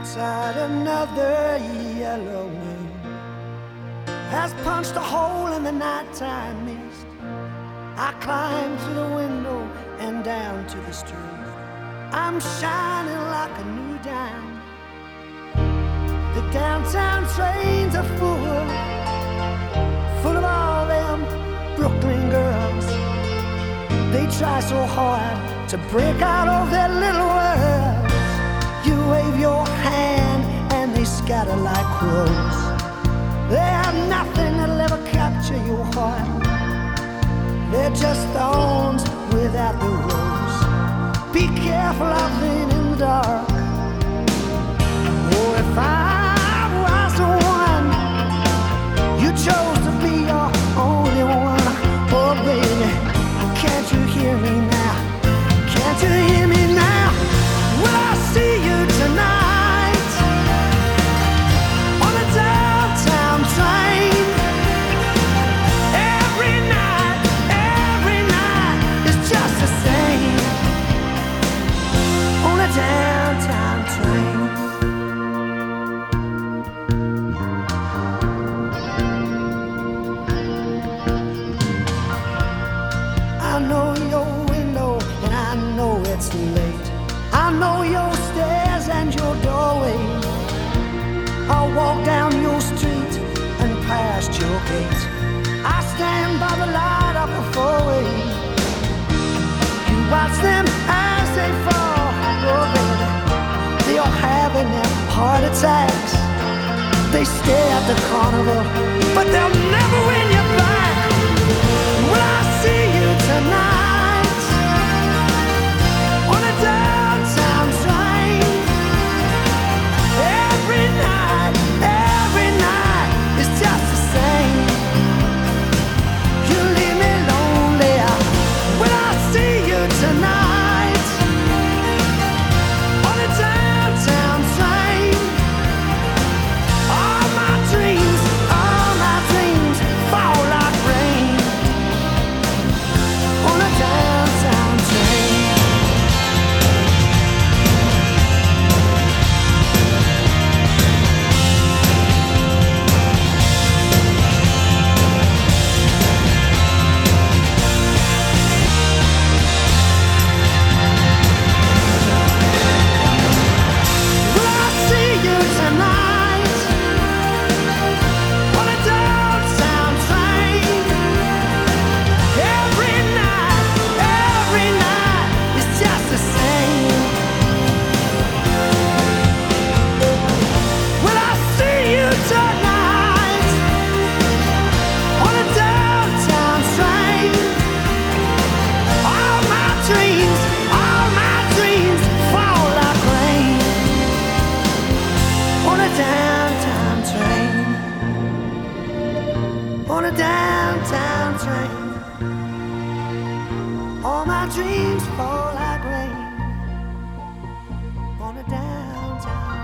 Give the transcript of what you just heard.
outside another yellow moon has punched a hole in the nighttime mist. I climb through the window and down to the street. I'm shining like a new dime. The downtown trains are full, full of all them Brooklyn girls. They try so hard to break out of their little crows. They have nothing having their heart attacks. They stay at the carnival, but they'll never win a downtown train. All my dreams fall like rain on a downtown.